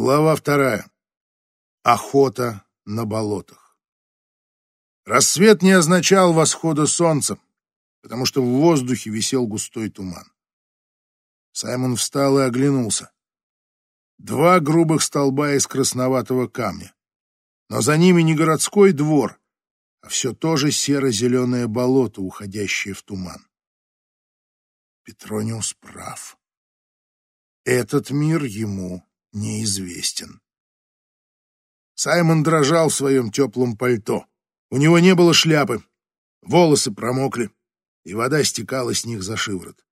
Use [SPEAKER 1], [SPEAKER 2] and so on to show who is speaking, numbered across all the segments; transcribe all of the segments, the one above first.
[SPEAKER 1] Глава вторая. Охота на болотах. Рассвет не означал восхода солнца, потому что в воздухе висел густой туман. Саймон встал и оглянулся. Два грубых столба из красноватого камня. Но за ними не городской двор, а все то же серо-зеленое болото, уходящее в туман. Петрониус прав. Этот мир ему неизвестен. Саймон дрожал в своем теплом пальто. У него не было шляпы, волосы промокли, и вода стекала с них за шиворот.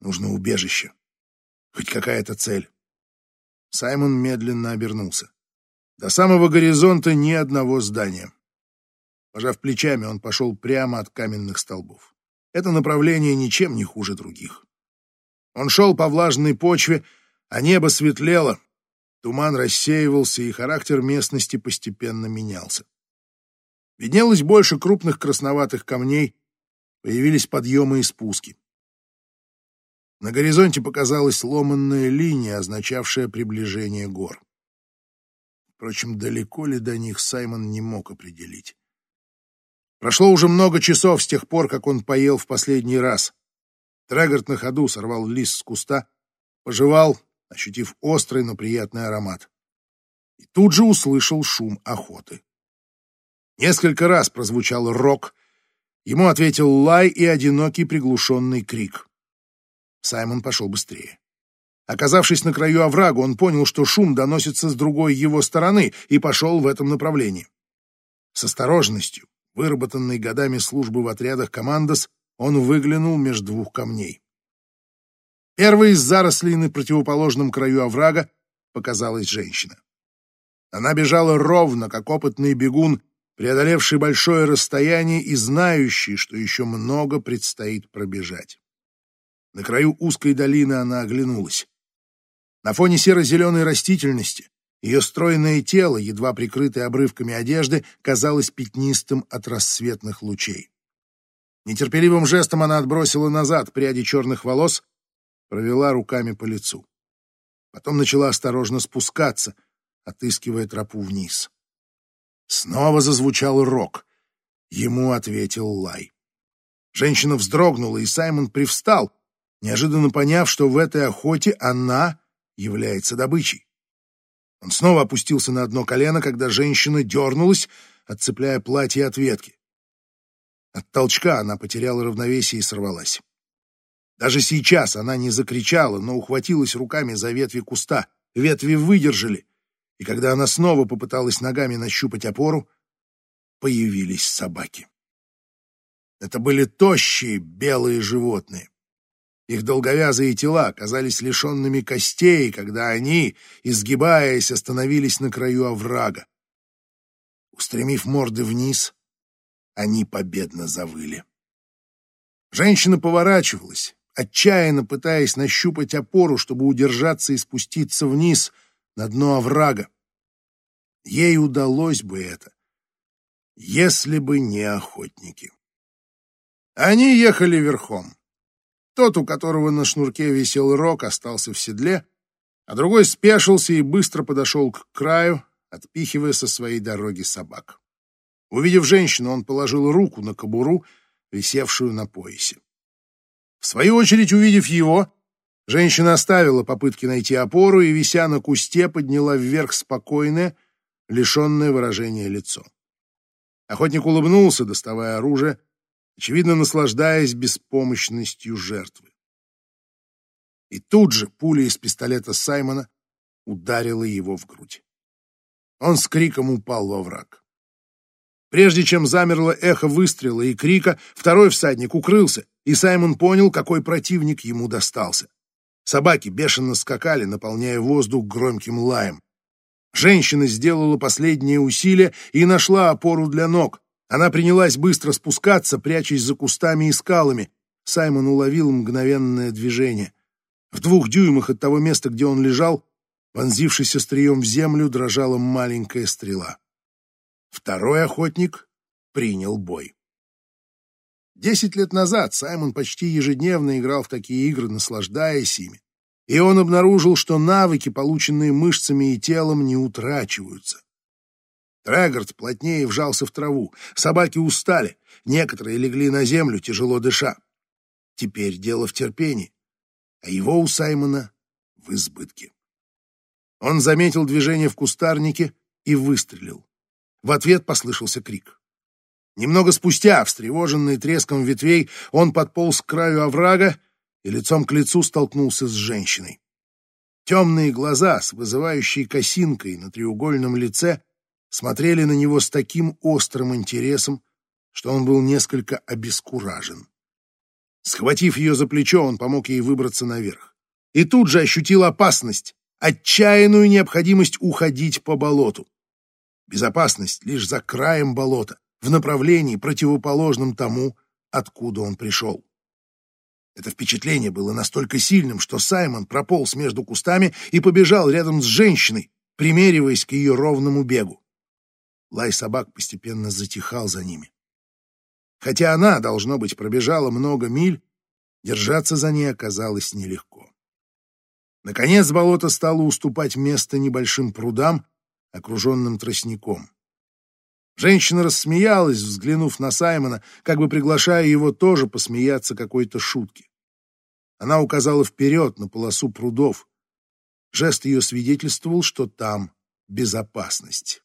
[SPEAKER 1] Нужно убежище, хоть какая-то цель. Саймон медленно обернулся. До самого горизонта ни одного здания. Пожав плечами, он пошел прямо от каменных столбов. Это направление ничем не хуже других. Он шел по влажной почве, а небо светлело, туман рассеивался, и характер местности постепенно менялся. Виднелось больше крупных красноватых камней, появились подъемы и спуски. На горизонте показалась ломанная линия, означавшая приближение гор. Впрочем, далеко ли до них Саймон не мог определить. Прошло уже много часов с тех пор, как он поел в последний раз. Трегорт на ходу сорвал лист с куста, пожевал, ощутив острый, но приятный аромат. И тут же услышал шум охоты. Несколько раз прозвучал рок, ему ответил лай и одинокий приглушенный крик. Саймон пошел быстрее. Оказавшись на краю оврага, он понял, что шум доносится с другой его стороны, и пошел в этом направлении. С осторожностью, выработанной годами службы в отрядах «Командос», он выглянул между двух камней. Первой из зарослей на противоположном краю оврага показалась женщина. Она бежала ровно, как опытный бегун, преодолевший большое расстояние и знающий, что еще много предстоит пробежать. На краю узкой долины она оглянулась. На фоне серо-зеленой растительности ее стройное тело, едва прикрытое обрывками одежды, казалось пятнистым от рассветных лучей. Нетерпеливым жестом она отбросила назад пряди черных волос провела руками по лицу. Потом начала осторожно спускаться, отыскивая тропу вниз. Снова зазвучал рок. Ему ответил лай. Женщина вздрогнула, и Саймон привстал, неожиданно поняв, что в этой охоте она является добычей. Он снова опустился на одно колено, когда женщина дернулась, отцепляя платье от ветки. От толчка она потеряла равновесие и сорвалась. Даже сейчас она не закричала, но ухватилась руками за ветви куста. Ветви выдержали, и когда она снова попыталась ногами нащупать опору, появились собаки. Это были тощие белые животные. Их долговязые тела оказались лишенными костей, когда они, изгибаясь, остановились на краю оврага. Устремив морды вниз, они победно завыли. Женщина поворачивалась, отчаянно пытаясь нащупать опору, чтобы удержаться и спуститься вниз на дно оврага. Ей удалось бы это, если бы не охотники. Они ехали верхом. Тот, у которого на шнурке висел рог, остался в седле, а другой спешился и быстро подошел к краю, отпихивая со своей дороги собак. Увидев женщину, он положил руку на кобуру, висевшую на поясе. В свою очередь, увидев его, женщина оставила попытки найти опору и, вися на кусте, подняла вверх спокойное, лишенное выражения лицо. Охотник улыбнулся, доставая оружие, очевидно, наслаждаясь беспомощностью жертвы. И тут же пуля из пистолета Саймона ударила его в грудь. Он с криком упал во враг. Прежде чем замерло эхо выстрела и крика, второй всадник укрылся, и Саймон понял, какой противник ему достался. Собаки бешено скакали, наполняя воздух громким лаем. Женщина сделала последнее усилие и нашла опору для ног. Она принялась быстро спускаться, прячась за кустами и скалами. Саймон уловил мгновенное движение. В двух дюймах от того места, где он лежал, вонзившись острием в землю, дрожала маленькая стрела. Второй охотник принял бой. Десять лет назад Саймон почти ежедневно играл в такие игры, наслаждаясь ими. и он обнаружил, что навыки, полученные мышцами и телом, не утрачиваются. Трегорд плотнее вжался в траву. Собаки устали. Некоторые легли на землю, тяжело дыша. Теперь дело в терпении, а его у Саймона в избытке. Он заметил движение в кустарнике и выстрелил. В ответ послышался крик. Немного спустя, встревоженный треском ветвей, он подполз к краю оврага и лицом к лицу столкнулся с женщиной. Темные глаза с вызывающей косинкой на треугольном лице смотрели на него с таким острым интересом, что он был несколько обескуражен. Схватив ее за плечо, он помог ей выбраться наверх. И тут же ощутил опасность, отчаянную необходимость уходить по болоту. Безопасность лишь за краем болота, в направлении, противоположном тому, откуда он пришел. Это впечатление было настолько сильным, что Саймон прополз между кустами и побежал рядом с женщиной, примериваясь к ее ровному бегу. Лай собак постепенно затихал за ними. Хотя она, должно быть, пробежала много миль, держаться за ней оказалось нелегко. Наконец болото стало уступать место небольшим прудам, окруженным тростником. Женщина рассмеялась, взглянув на Саймона, как бы приглашая его тоже посмеяться какой-то шутки. Она указала вперед на полосу прудов. Жест ее свидетельствовал, что там безопасность.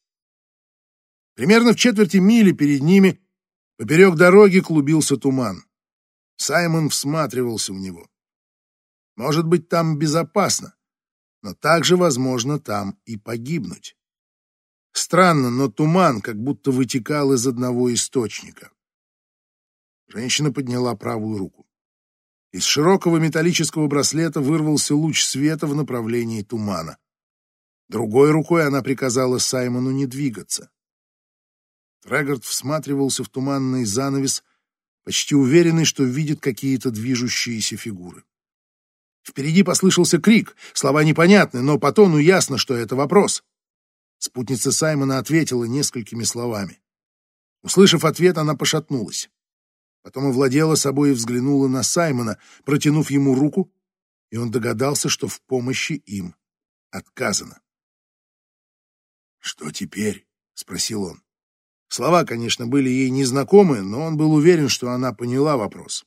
[SPEAKER 1] Примерно в четверти мили перед ними поперек дороги клубился туман. Саймон всматривался в него. Может быть, там безопасно, но также, возможно, там и погибнуть. Странно, но туман как будто вытекал из одного источника. Женщина подняла правую руку. Из широкого металлического браслета вырвался луч света в направлении тумана. Другой рукой она приказала Саймону не двигаться. Трегард всматривался в туманный занавес, почти уверенный, что видит какие-то движущиеся фигуры. Впереди послышался крик, слова непонятны, но по тону ясно, что это вопрос. Спутница Саймона ответила несколькими словами. Услышав ответ, она пошатнулась. Потом овладела собой и взглянула на Саймона, протянув ему руку, и он догадался, что в помощи им отказано. «Что теперь?» — спросил он. Слова, конечно, были ей незнакомы, но он был уверен, что она поняла вопрос.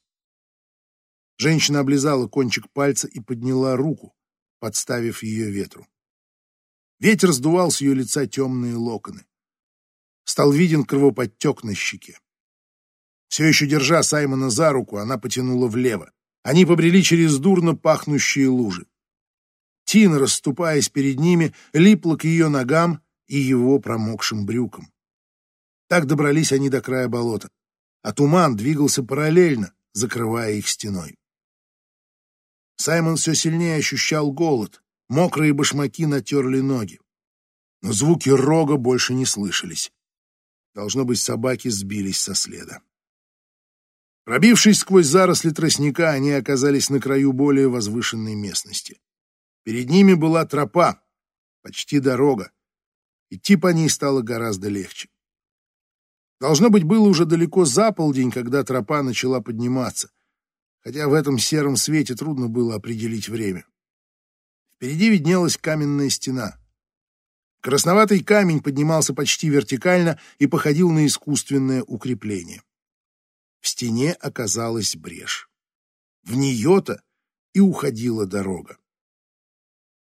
[SPEAKER 1] Женщина облизала кончик пальца и подняла руку, подставив ее ветру. Ветер сдувал с ее лица темные локоны. Стал виден кровоподтек на щеке. Все еще держа Саймона за руку, она потянула влево. Они побрели через дурно пахнущие лужи. Тина, расступаясь перед ними, липла к ее ногам и его промокшим брюкам. Так добрались они до края болота, а туман двигался параллельно, закрывая их стеной. Саймон все сильнее ощущал голод, Мокрые башмаки натерли ноги. Но звуки рога больше не слышались. Должно быть, собаки сбились со следа. Пробившись сквозь заросли тростника, они оказались на краю более возвышенной местности. Перед ними была тропа, почти дорога. Идти по ней стало гораздо легче. Должно быть, было уже далеко за полдень, когда тропа начала подниматься, хотя в этом сером свете трудно было определить время. Впереди виднелась каменная стена. Красноватый камень поднимался почти вертикально и походил на искусственное укрепление. В стене оказалась брешь. В нее-то и уходила дорога.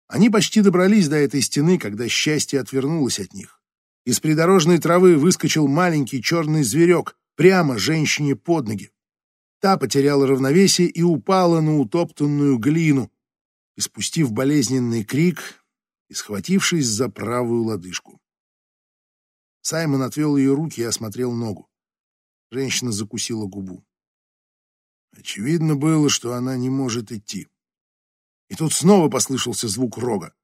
[SPEAKER 1] Они почти добрались до этой стены, когда счастье отвернулось от них. Из придорожной травы выскочил маленький черный зверек прямо женщине под ноги. Та потеряла равновесие и упала на утоптанную глину, испустив болезненный крик и схватившись за правую лодыжку. Саймон отвел ее руки и осмотрел ногу. Женщина закусила губу. Очевидно было, что она не может идти. И тут снова послышался звук рога.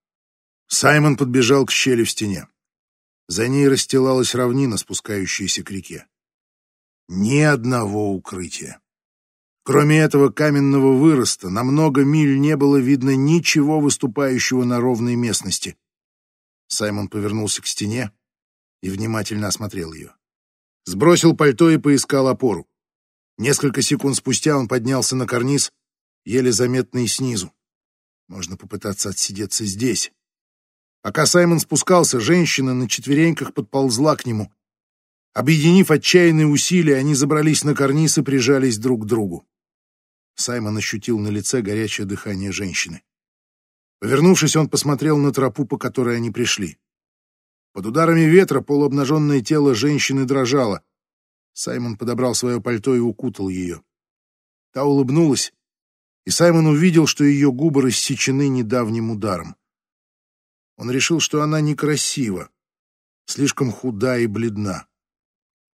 [SPEAKER 1] Саймон подбежал к щели в стене. За ней расстилалась равнина, спускающаяся к реке. Ни одного укрытия. Кроме этого каменного выроста, на много миль не было видно ничего выступающего на ровной местности. Саймон повернулся к стене и внимательно осмотрел ее. Сбросил пальто и поискал опору. Несколько секунд спустя он поднялся на карниз, еле заметный снизу. Можно попытаться отсидеться здесь. Пока Саймон спускался, женщина на четвереньках подползла к нему. Объединив отчаянные усилия, они забрались на карниз и прижались друг к другу. Саймон ощутил на лице горячее дыхание женщины. Повернувшись, он посмотрел на тропу, по которой они пришли. Под ударами ветра полуобнаженное тело женщины дрожало. Саймон подобрал свое пальто и укутал ее. Та улыбнулась, и Саймон увидел, что ее губы рассечены недавним ударом. Он решил, что она некрасива, слишком худа и бледна.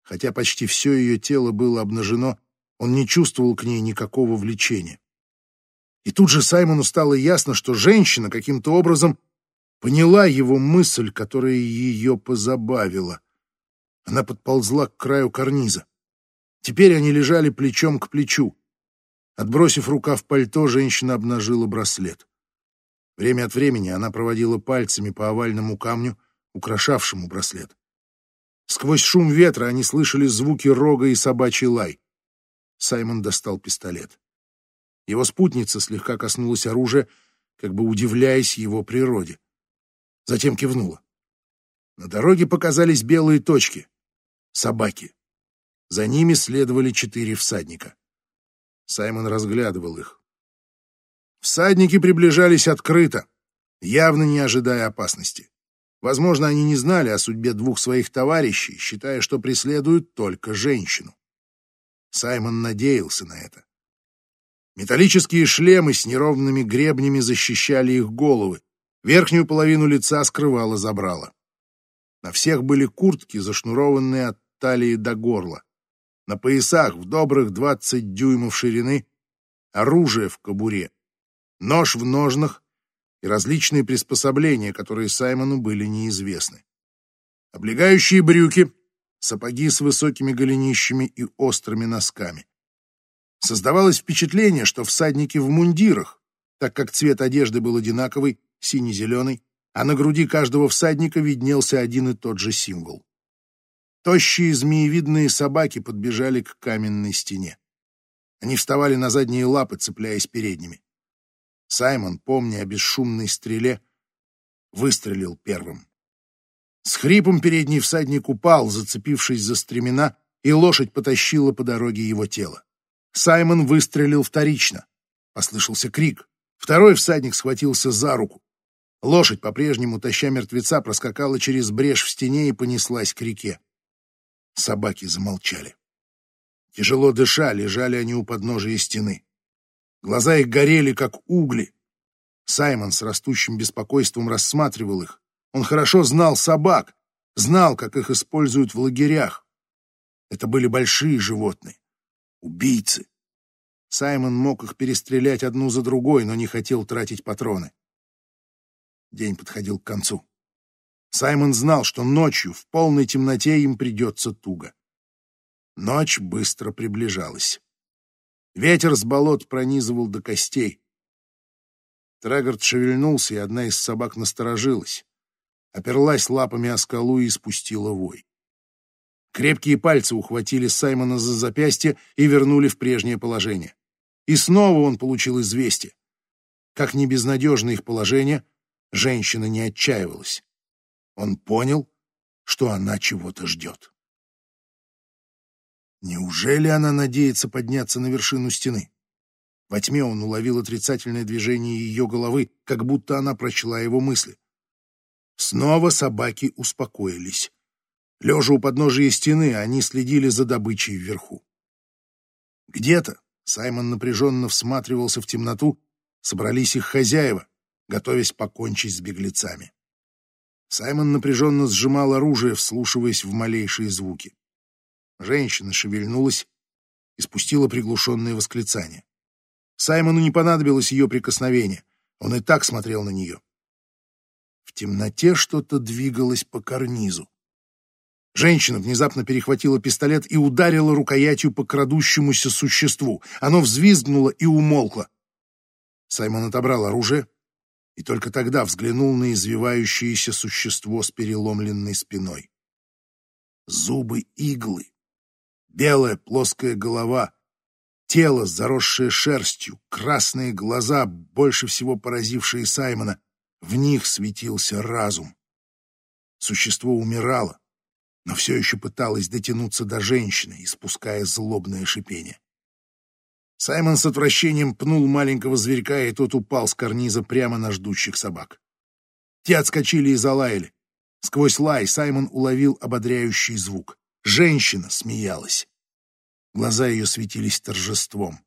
[SPEAKER 1] Хотя почти все ее тело было обнажено, он не чувствовал к ней никакого влечения. И тут же Саймону стало ясно, что женщина каким-то образом поняла его мысль, которая ее позабавила. Она подползла к краю карниза. Теперь они лежали плечом к плечу. Отбросив рукав пальто, женщина обнажила браслет. Время от времени она проводила пальцами по овальному камню, украшавшему браслет. Сквозь шум ветра они слышали звуки рога и собачий лай. Саймон достал пистолет. Его спутница слегка коснулась оружия, как бы удивляясь его природе. Затем кивнула. На дороге показались белые точки — собаки. За ними следовали четыре всадника. Саймон разглядывал их. Всадники приближались открыто, явно не ожидая опасности. Возможно, они не знали о судьбе двух своих товарищей, считая, что преследуют только женщину. Саймон надеялся на это. Металлические шлемы с неровными гребнями защищали их головы. Верхнюю половину лица скрывало забрало. На всех были куртки, зашнурованные от талии до горла. На поясах в добрых двадцать дюймов ширины оружие в кобуре, нож в ножнах и различные приспособления, которые Саймону были неизвестны. Облегающие брюки, сапоги с высокими голенищами и острыми носками. Создавалось впечатление, что всадники в мундирах, так как цвет одежды был одинаковый, синий-зеленый, а на груди каждого всадника виднелся один и тот же символ. Тощие змеевидные собаки подбежали к каменной стене. Они вставали на задние лапы, цепляясь передними. Саймон, помня о бесшумной стреле, выстрелил первым. С хрипом передний всадник упал, зацепившись за стремена, и лошадь потащила по дороге его тело. Саймон выстрелил вторично. Послышался крик. Второй всадник схватился за руку. Лошадь, по-прежнему таща мертвеца, проскакала через брешь в стене и понеслась к реке. Собаки замолчали. Тяжело дыша, лежали они у подножия стены. Глаза их горели, как угли. Саймон с растущим беспокойством рассматривал их. Он хорошо знал собак, знал, как их используют в лагерях. Это были большие животные, убийцы. Саймон мог их перестрелять одну за другой, но не хотел тратить патроны. День подходил к концу. Саймон знал, что ночью в полной темноте им придется туго. Ночь быстро приближалась. Ветер с болот пронизывал до костей. Трегард шевельнулся, и одна из собак насторожилась. Оперлась лапами о скалу и спустила вой. Крепкие пальцы ухватили Саймона за запястье и вернули в прежнее положение. И снова он получил известие. Как не безнадежно их положение, женщина не отчаивалась. Он понял, что она чего-то ждет. Неужели она надеется подняться на вершину стены? Во тьме он уловил отрицательное движение ее головы, как будто она прочла его мысли. Снова собаки успокоились. Лежа у подножия стены, они следили за добычей вверху. Где-то Саймон напряженно всматривался в темноту, собрались их хозяева, готовясь покончить с беглецами. Саймон напряженно сжимал оружие, вслушиваясь в малейшие звуки. Женщина шевельнулась и спустила приглушенное восклицание. Саймону не понадобилось ее прикосновение. Он и так смотрел на нее. Темноте что-то двигалось по карнизу. Женщина внезапно перехватила пистолет и ударила рукоятью по крадущемуся существу. Оно взвизгнуло и умолкло. Саймон отобрал оружие и только тогда взглянул на извивающееся существо с переломленной спиной. Зубы иглы, белая плоская голова, Тело, заросшее шерстью, красные глаза, больше всего поразившие Саймона. В них светился разум. Существо умирало, но все еще пыталось дотянуться до женщины, испуская злобное шипение. Саймон с отвращением пнул маленького зверька, и тот упал с карниза прямо на ждущих собак. Те отскочили и залаяли. Сквозь лай Саймон уловил ободряющий звук. Женщина смеялась. Глаза ее светились торжеством.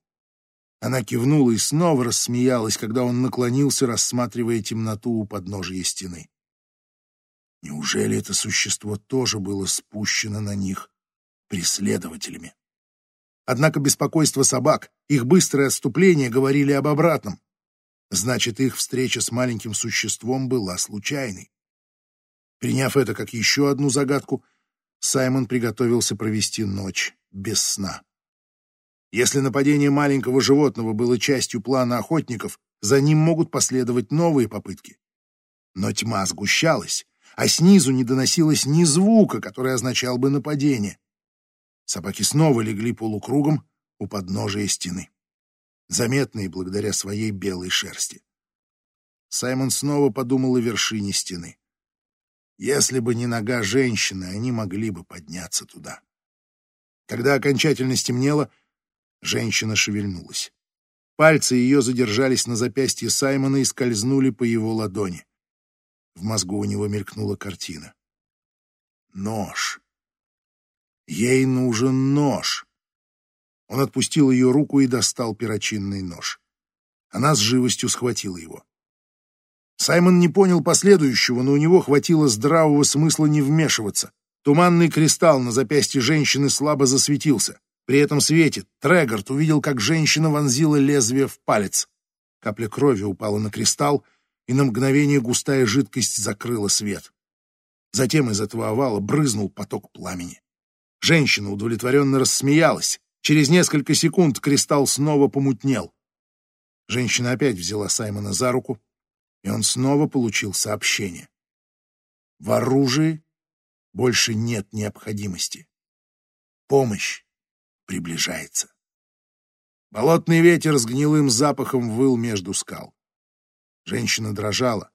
[SPEAKER 1] Она кивнула и снова рассмеялась, когда он наклонился, рассматривая темноту у подножия стены. Неужели это существо тоже было спущено на них преследователями? Однако беспокойство собак, их быстрое отступление говорили об обратном. Значит, их встреча с маленьким существом была случайной. Приняв это как еще одну загадку, Саймон приготовился провести ночь без сна. Если нападение маленького животного было частью плана охотников, за ним могут последовать новые попытки. Но тьма сгущалась, а снизу не доносилось ни звука, который означал бы нападение. Собаки снова легли полукругом у подножия стены, заметные благодаря своей белой шерсти. Саймон снова подумал о вершине стены. Если бы не нога женщины, они могли бы подняться туда. Когда окончательно стемнело, женщина шевельнулась. Пальцы ее задержались на запястье Саймона и скользнули по его ладони. В мозгу у него мелькнула картина. Нож. Ей нужен нож. Он отпустил ее руку и достал перочинный нож. Она с живостью схватила его. Саймон не понял последующего, но у него хватило здравого смысла не вмешиваться. Туманный кристалл на запястье женщины слабо засветился. При этом свете Трегард увидел, как женщина вонзила лезвие в палец. Капля крови упала на кристалл, и на мгновение густая жидкость закрыла свет. Затем из этого овала брызнул поток пламени. Женщина удовлетворенно рассмеялась. Через несколько секунд кристалл снова помутнел. Женщина опять взяла Саймона за руку, и он снова получил сообщение. В оружии больше нет необходимости. Помощь приближается. Болотный ветер с гнилым запахом выл между скал. Женщина дрожала,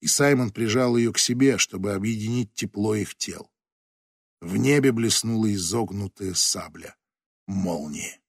[SPEAKER 1] и Саймон прижал ее к себе, чтобы объединить тепло их тел. В небе блеснула изогнутая сабля молнии.